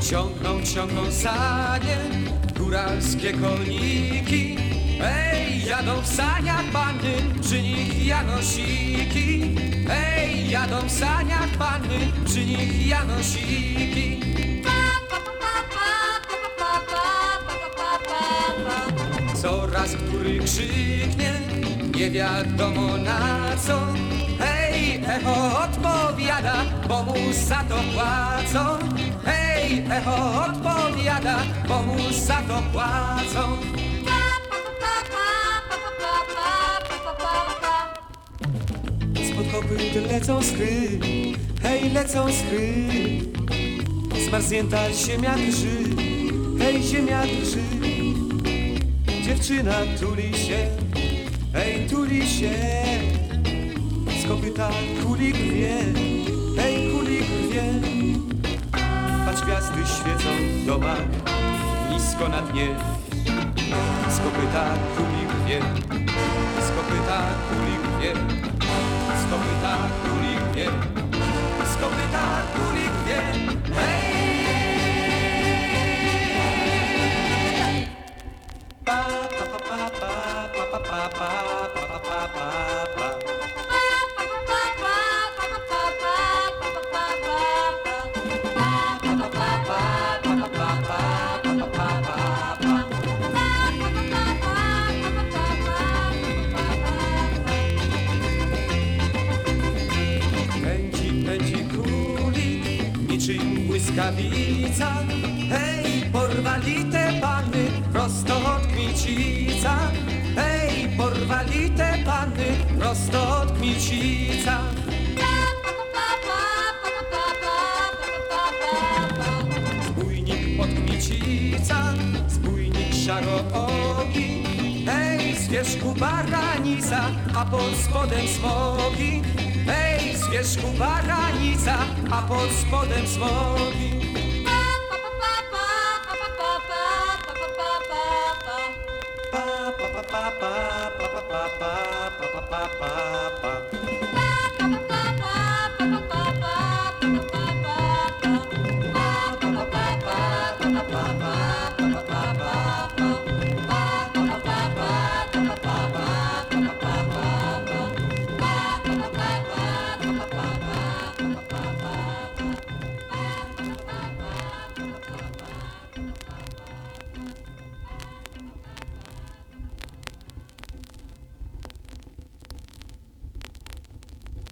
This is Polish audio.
Ciągną, ciągną sanie góralskie koniki Ej, jadą w saniach panny, przy nich janosiki. Ej, jadą w saniach panny, przy nich janosiki. Coraz który krzyknie, nie wiadomo na co. Hej, echo odpowiada, bo mu za to płacą. Hej, echo odpowiada, bo mu za to płacą kopyt lecą skry, hej, lecą skry. Zmarznięta ziemia drży, hej, ziemia drży. Dziewczyna tuli się, hej, tuli się. Z kopyta kulik wie, hej, kulik wie. Patrz, gwiazdy świecą w domach, nisko na dnie. Z kopyta kulik wie, z kopyta kulik Pędzi, pędzi królik, niczym błyskawica. Panny prosto od Kmicica. Zbójnik od Kmicica, zbójnik szaroogi. Hej, z wierzchu baranica, a pod spodem smogi. Hej, z wierzchu baranica, a pod spodem smogi. ba ba